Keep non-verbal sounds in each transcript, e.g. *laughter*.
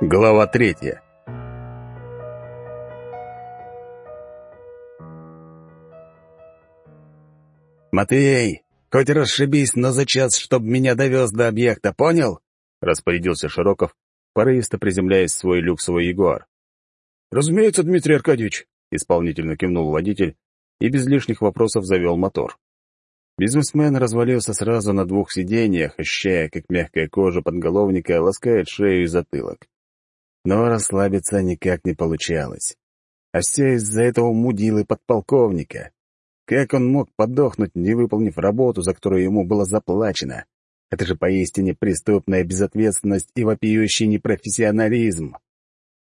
Глава третья. «Матвей, хоть расшибись, но за час, чтоб меня довез до объекта, понял?» — распорядился Широков, порывисто приземляясь в свой люксовый ягуар. «Разумеется, Дмитрий Аркадьевич», — исполнительно кивнул водитель и без лишних вопросов завел мотор. Бизнесмен развалился сразу на двух сиденьях, ощущая, как мягкая кожа подголовника ласкает шею и затылок. Но расслабиться никак не получалось. А все из-за этого мудилы подполковника. Как он мог подохнуть, не выполнив работу, за которую ему было заплачено? Это же поистине преступная безответственность и вопиющий непрофессионализм.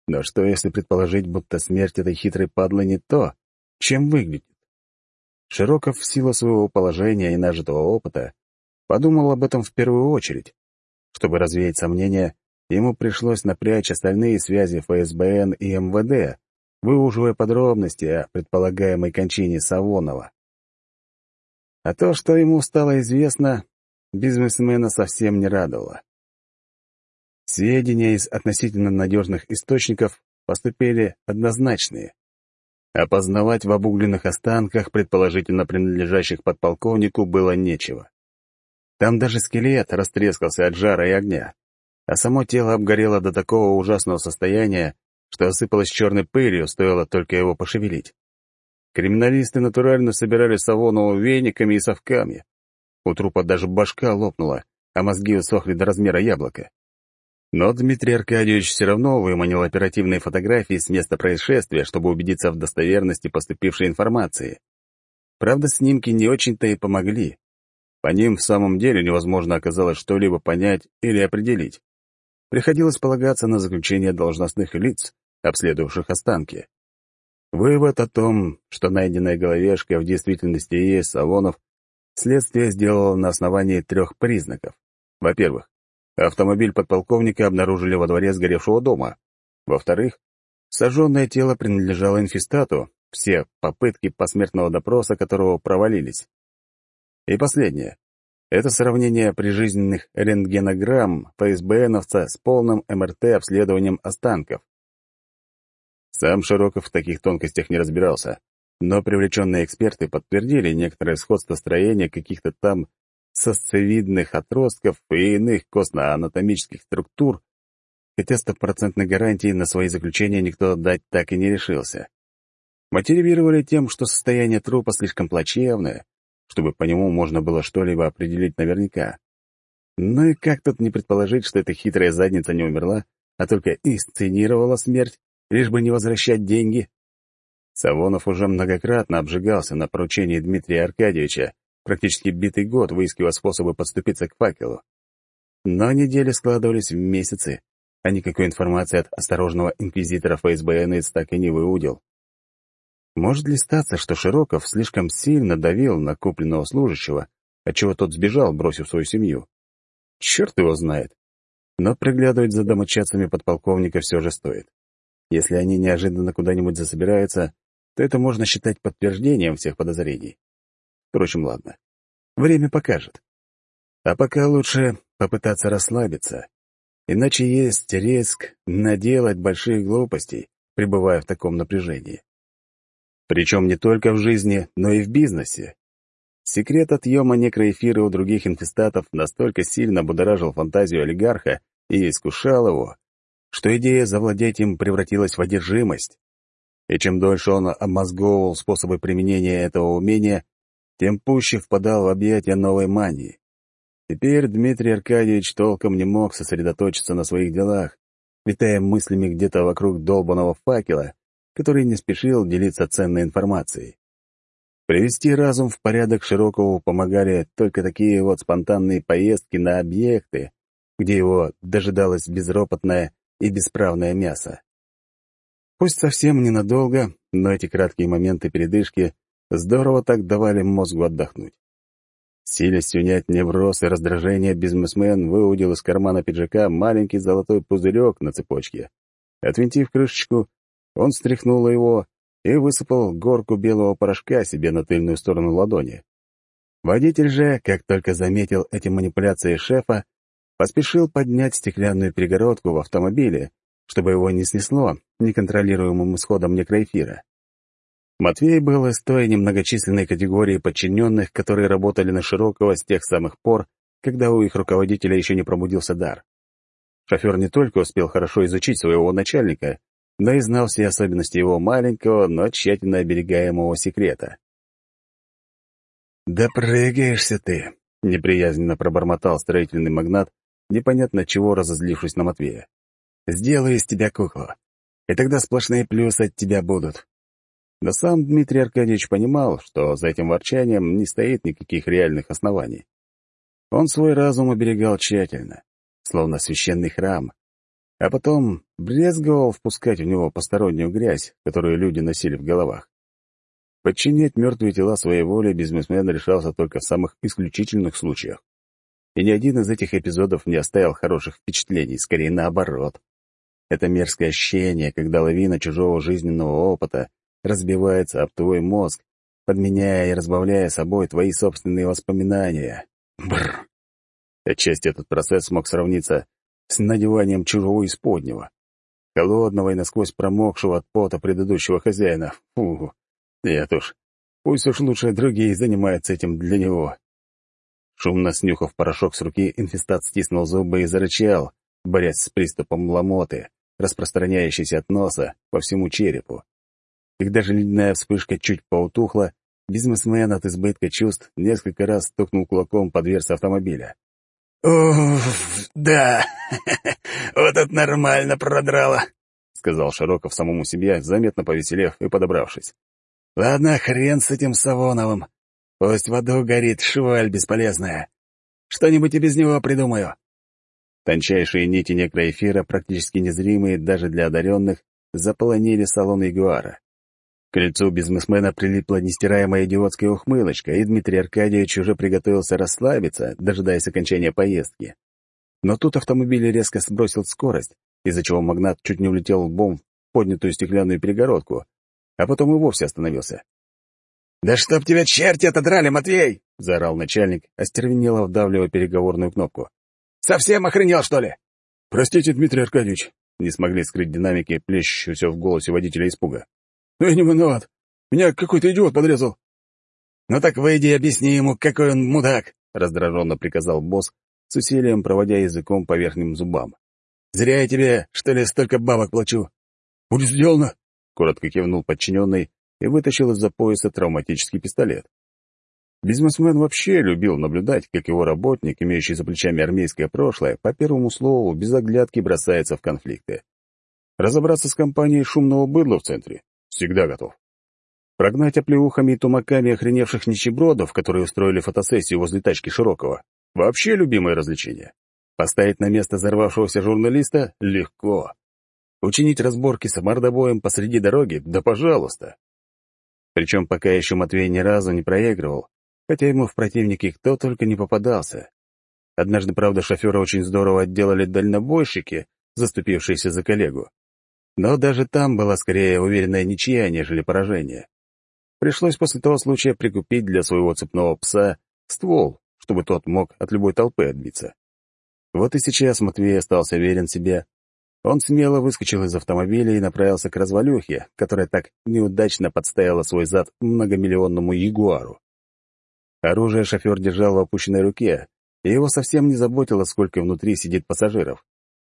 Но что, если предположить, будто смерть этой хитрой падлы не то, чем выглядит? Широков в силу своего положения и нажитого опыта подумал об этом в первую очередь. Чтобы развеять сомнения, ему пришлось напрячь остальные связи ФСБН и МВД, выуживая подробности о предполагаемой кончине Савонова. А то, что ему стало известно, бизнесмена совсем не радовало. Сведения из относительно надежных источников поступили однозначные. Опознавать в обугленных останках, предположительно принадлежащих подполковнику, было нечего. Там даже скелет растрескался от жара и огня, а само тело обгорело до такого ужасного состояния, что осыпалось черной пылью, стоило только его пошевелить. Криминалисты натурально собирали Савонова вениками и совками. У трупа даже башка лопнула, а мозги усохли до размера яблока. Но Дмитрий Аркадьевич все равно выманил оперативные фотографии с места происшествия, чтобы убедиться в достоверности поступившей информации. Правда, снимки не очень-то и помогли. По ним в самом деле невозможно оказалось что-либо понять или определить. Приходилось полагаться на заключение должностных лиц, обследовавших останки. Вывод о том, что найденная головешка в действительности и есть Савонов, следствие сделало на основании трех признаков. Во-первых, автомобиль подполковника обнаружили во дворе сгоревшего дома. Во-вторых, сожженное тело принадлежало инфестату, все попытки посмертного допроса которого провалились. И последнее. Это сравнение прижизненных рентгенограмм ФСБНовца с полным МРТ-обследованием останков. Сам Широков в таких тонкостях не разбирался, но привлеченные эксперты подтвердили некоторое сходство строения каких-то там сосцевидных отростков и иных костно-анатомических структур, хотя стопроцентной гарантии на свои заключения никто дать так и не решился. Мотивировали тем, что состояние трупа слишком плачевное, чтобы по нему можно было что-либо определить наверняка. Ну и как тут не предположить, что эта хитрая задница не умерла, а только инсценировала смерть лишь бы не возвращать деньги. Савонов уже многократно обжигался на поручении Дмитрия Аркадьевича, практически битый год выискивая способы подступиться к факелу. Но недели складывались в месяцы, а никакой информации от осторожного инквизитора ФСБ НС так и не выудил. Может ли статься, что Широков слишком сильно давил на купленного служащего, отчего тот сбежал, бросив свою семью? Черт его знает. Но приглядывать за домочадцами подполковника все же стоит. Если они неожиданно куда-нибудь засобираются, то это можно считать подтверждением всех подозрений. Впрочем, ладно. Время покажет. А пока лучше попытаться расслабиться. Иначе есть риск наделать больших глупостей, пребывая в таком напряжении. Причем не только в жизни, но и в бизнесе. Секрет отъема некроэфира у других инфестатов настолько сильно будоражил фантазию олигарха и искушал его, что идея завладеть им превратилась в одержимость. И чем дольше он обмозговывал способы применения этого умения, тем пуще впадал в объятия новой мании. Теперь Дмитрий Аркадьевич толком не мог сосредоточиться на своих делах, витая мыслями где-то вокруг долбанного факела, который не спешил делиться ценной информацией. Привести разум в порядок Широкову помогали только такие вот спонтанные поездки на объекты, где его дожидалось безропотное и бесправное мясо. Пусть совсем ненадолго, но эти краткие моменты передышки здорово так давали мозгу отдохнуть. Силясь унять невроз и раздражение, бизнесмен выудил из кармана пиджака маленький золотой пузырек на цепочке. Отвинтив крышечку, он стряхнул его и высыпал горку белого порошка себе на тыльную сторону ладони. Водитель же, как только заметил эти манипуляции шефа, поспешил поднять стеклянную перегородку в автомобиле, чтобы его не снесло неконтролируемым исходом некроэфира. Матвей был из той немногочисленной категории подчиненных, которые работали на Широкого с тех самых пор, когда у их руководителя еще не пробудился дар. Шофер не только успел хорошо изучить своего начальника, но и знал все особенности его маленького, но тщательно оберегаемого секрета. «Да прыгаешься ты!» — неприязненно пробормотал строительный магнат, непонятно чего разозлившись на Матвея. «Сделаю из тебя куклу, и тогда сплошные плюсы от тебя будут». Да сам Дмитрий Аркадьевич понимал, что за этим ворчанием не стоит никаких реальных оснований. Он свой разум оберегал тщательно, словно священный храм, а потом брезговал впускать в него постороннюю грязь, которую люди носили в головах. Подчинять мертвые тела своей воле бизнесмен решался только в самых исключительных случаях. И ни один из этих эпизодов не оставил хороших впечатлений, скорее наоборот. Это мерзкое ощущение, когда лавина чужого жизненного опыта разбивается об твой мозг, подменяя и разбавляя собой твои собственные воспоминания. Бррр. Отчасти этот процесс мог сравниться с надеванием чужого исподнего, холодного и насквозь промокшего от пота предыдущего хозяина. Фу, нет уж, пусть уж лучше другие занимаются этим для него. Шумно снюхав порошок с руки, инфестат стиснул зубы и зарычал, борясь с приступом ломоты, распространяющейся от носа по всему черепу. Когда же ледяная вспышка чуть поутухла, бизнесмен от избытка чувств несколько раз стукнул кулаком по дверце автомобиля. «Уф, да, *laughs* вот это нормально продрало», — сказал Широков самому себе, заметно повеселев и подобравшись. «Ладно, хрен с этим Савоновым. Пусть в аду горит шваль бесполезная. Что-нибудь и без него придумаю». Тончайшие нити некроэфира, практически незримые даже для одаренных, заполонили салон Ягуара. К лицу бизнесмена прилипла нестираемая идиотская ухмылочка, и Дмитрий Аркадьевич уже приготовился расслабиться, дожидаясь окончания поездки. Но тут автомобиль резко сбросил скорость, из-за чего магнат чуть не улетел лбом в поднятую стеклянную перегородку, а потом и вовсе остановился. «Да чтоб тебя черти отодрали, Матвей!» — заорал начальник, остервенело вдавливая переговорную кнопку. «Совсем охренел, что ли?» «Простите, Дмитрий Аркадьевич», — не смогли скрыть динамики, плещущегося в голосе водителя испуга. «Ну, я не виноват. Меня какой-то идиот подрезал». «Ну так выйди и объясни ему, какой он мудак», — раздраженно приказал босс, с усилием проводя языком по верхним зубам. «Зря я тебе, что ли, столько бабок плачу». «Будет сделано», — коротко кивнул подчиненный и вытащил из-за пояса травматический пистолет. Бизнесмен вообще любил наблюдать, как его работник, имеющий за плечами армейское прошлое, по первому слову, без оглядки бросается в конфликты. Разобраться с компанией шумного быдла в центре Всегда готов. Прогнать оплеухами и тумаками охреневших нищебродов, которые устроили фотосессию возле тачки Широкого. Вообще любимое развлечение. Поставить на место взорвавшегося журналиста — легко. Учинить разборки с мордобоем посреди дороги — да пожалуйста. Причем пока еще Матвей ни разу не проигрывал, хотя ему в противнике кто только не попадался. Однажды, правда, шофера очень здорово отделали дальнобойщики, заступившиеся за коллегу. Но даже там была скорее уверенная ничья, нежели поражение. Пришлось после того случая прикупить для своего цепного пса ствол, чтобы тот мог от любой толпы отбиться. Вот и сейчас Матвей остался верен себе. Он смело выскочил из автомобиля и направился к развалюхе, которая так неудачно подставила свой зад многомиллионному ягуару. Оружие шофер держал в опущенной руке, и его совсем не заботило, сколько внутри сидит пассажиров.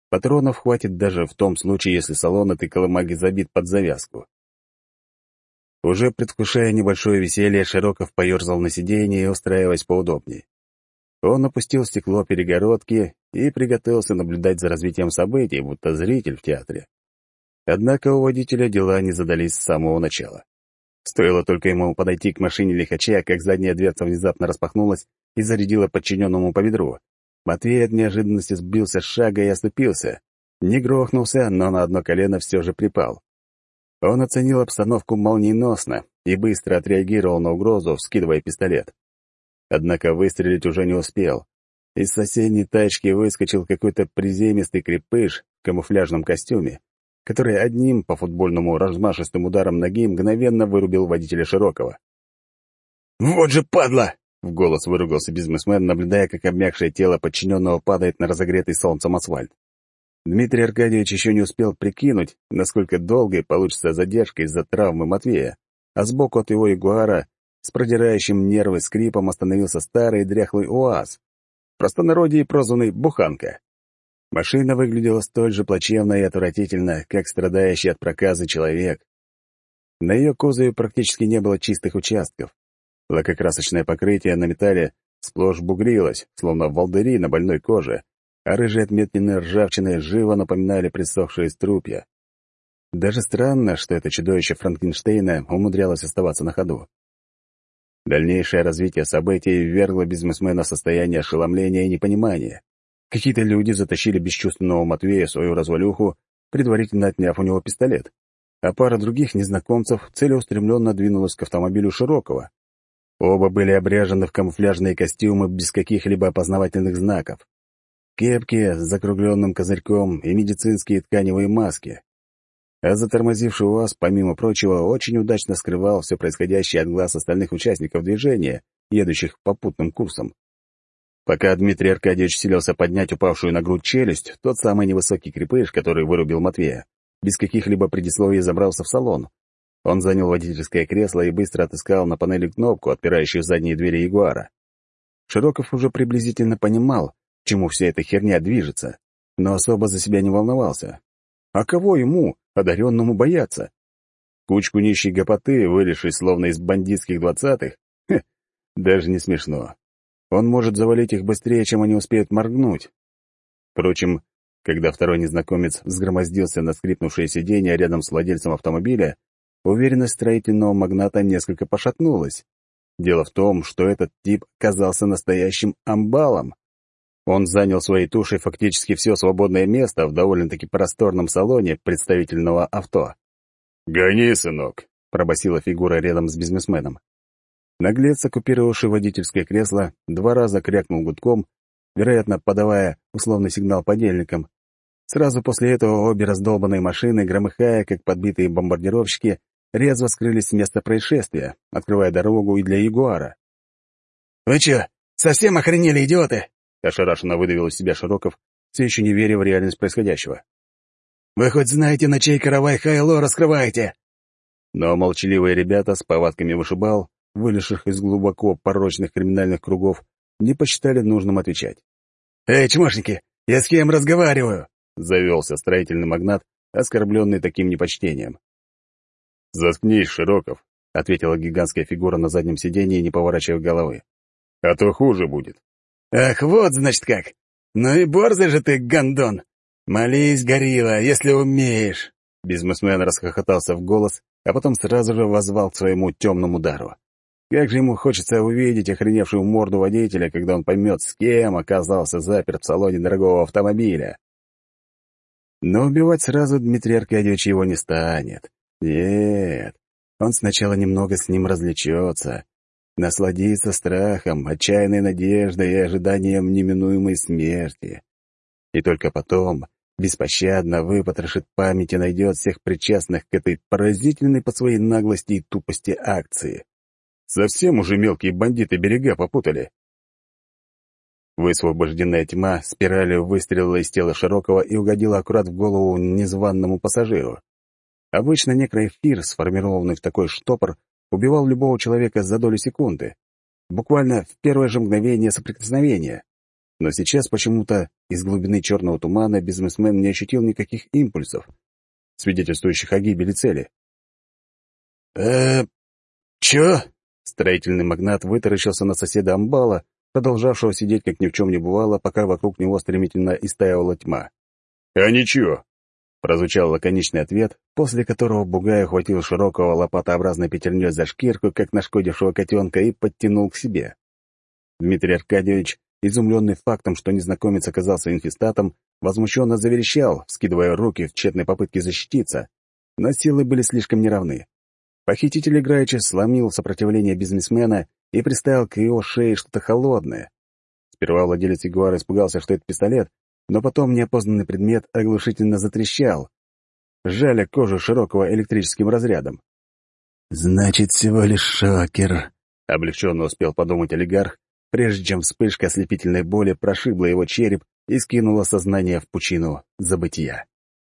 Патронов хватит даже в том случае, если салон этой колымаги забит под завязку. Уже предвкушая небольшое веселье, Широков поерзал на сиденье устраиваясь поудобнее. Он опустил стекло перегородки и приготовился наблюдать за развитием событий, будто зритель в театре. Однако у водителя дела не задались с самого начала. Стоило только ему подойти к машине лихача, как задняя дверца внезапно распахнулась и зарядила подчиненному по ведру, Матвей от неожиданности сбился с шага и оступился. Не грохнулся, но на одно колено все же припал. Он оценил обстановку молниеносно и быстро отреагировал на угрозу, вскидывая пистолет. Однако выстрелить уже не успел. Из соседней тачки выскочил какой-то приземистый крепыш в камуфляжном костюме, который одним по футбольному размашистым ударом ноги мгновенно вырубил водителя Широкого. «Вот же падла!» В голос выругался бизнесмен, наблюдая, как обмякшее тело подчиненного падает на разогретый солнцем асфальт. Дмитрий Аркадьевич еще не успел прикинуть, насколько долгой получится задержка из-за травмы Матвея, а сбоку от его ягуара с продирающим нервы скрипом остановился старый дряхлый УАЗ, простонародье прозванный «Буханка». Машина выглядела столь же плачевно и отвратительно, как страдающий от проказа человек. На ее кузове практически не было чистых участков. Лакокрасочное покрытие на металле сплошь бугрилось, словно волдыри на больной коже, а рыжие отметины ржавчины живо напоминали присохшие струпья. Даже странно, что это чудовище Франкенштейна умудрялось оставаться на ходу. Дальнейшее развитие событий ввергло бизнесмена в состояние ошеломления и непонимания. Какие-то люди затащили бесчувственного Матвея свою развалюху, предварительно отняв у него пистолет, а пара других незнакомцев целеустремленно двинулась к автомобилю Широкого. Оба были обряжены в камуфляжные костюмы без каких-либо опознавательных знаков. Кепки с закругленным козырьком и медицинские тканевые маски. А затормозивший УАЗ, помимо прочего, очень удачно скрывал все происходящее от глаз остальных участников движения, едущих попутным курсом. Пока Дмитрий Аркадьевич силился поднять упавшую на грудь челюсть, тот самый невысокий крепыш, который вырубил Матвея, без каких-либо предисловий забрался в салон, он занял водительское кресло и быстро отыскал на панели кнопку, отпирающую задние двери Ягуара. Широков уже приблизительно понимал, чему вся эта херня движется, но особо за себя не волновался. А кого ему, одаренному, бояться? Кучку нищей гопоты, вылезшей словно из бандитских двадцатых? Даже не смешно. Он может завалить их быстрее, чем они успеют моргнуть. Впрочем, когда второй незнакомец взгромоздился на скрипнувшее сиденье рядом с владельцем автомобиля, Уверенность строительного магната несколько пошатнулась. Дело в том, что этот тип казался настоящим амбалом. Он занял своей тушей фактически все свободное место в довольно-таки просторном салоне представительного авто. «Гони, сынок!» — пробасила фигура рядом с бизнесменом. Наглец, оккупировавший водительское кресло, два раза крякнул гудком, вероятно, подавая условный сигнал подельникам. Сразу после этого обе раздолбанные машины, громыхая, как подбитые бомбардировщики, резво скрылись с места происшествия, открывая дорогу и для Ягуара. «Вы чё, совсем охренели, идиоты?» — ошарашенно выдавил из себя Широков, все еще не веря в реальность происходящего. «Вы хоть знаете, на чей каравай Хайло раскрываете?» Но молчаливые ребята с повадками вышибал, вылезших из глубоко порочных криминальных кругов, не посчитали нужным отвечать. «Эй, чмошники, я с кем разговариваю?» — завелся строительный магнат, оскорбленный таким непочтением. «Заткнись, Широков», — ответила гигантская фигура на заднем сиденье, не поворачивая головы. «А то хуже будет». «Ах, вот, значит, как! Ну и борзый же ты, гондон! Молись, горилла, если умеешь!» Бизнесмен расхохотался в голос, а потом сразу же возвал к своему темному дару. Как же ему хочется увидеть охреневшую морду водителя, когда он поймет, с кем оказался заперт в салоне дорогого автомобиля. Но убивать сразу Дмитрий Аркадьевич его не станет. Нет, он сначала немного с ним развлечется, насладится страхом, отчаянной надеждой и ожиданием неминуемой смерти. И только потом беспощадно выпотрошит память и найдет всех причастных к этой поразительной по своей наглости и тупости акции. Совсем уже мелкие бандиты берега попутали. Высвобожденная тьма спиралью выстрелила из тела Широкого и угодила аккурат в голову незваному пассажиру. Обычно некроэфир, сформированный в такой штопор, убивал любого человека за долю секунды, буквально в первое же мгновение соприкосновения. Но сейчас почему-то из глубины черного тумана бизнесмен не ощутил никаких импульсов, свидетельствующих о гибели цели. э чё?» Строительный магнат вытаращился на соседа Амбала, продолжавшего сидеть, как ни в чем не бывало, пока вокруг него стремительно истаивала тьма. «А ничего, Прозвучал лаконичный ответ, после которого Бугай ухватил широкого лопатообразной пятерней за шкирку, как нашкодившего котенка, и подтянул к себе. Дмитрий Аркадьевич, изумленный фактом, что незнакомец оказался инфестатом, возмущенно заверещал, скидывая руки в тщетной попытке защититься, но силы были слишком неравны. Похититель играючи сломил сопротивление бизнесмена и приставил к его шее что-то холодное. Сперва владелец Ягуара испугался, что это пистолет, но потом неопознанный предмет оглушительно затрещал, сжали кожу широкого электрическим разрядом. «Значит, всего лишь шокер», — облегченно успел подумать олигарх, прежде чем вспышка ослепительной боли прошибла его череп и скинула сознание в пучину забытия.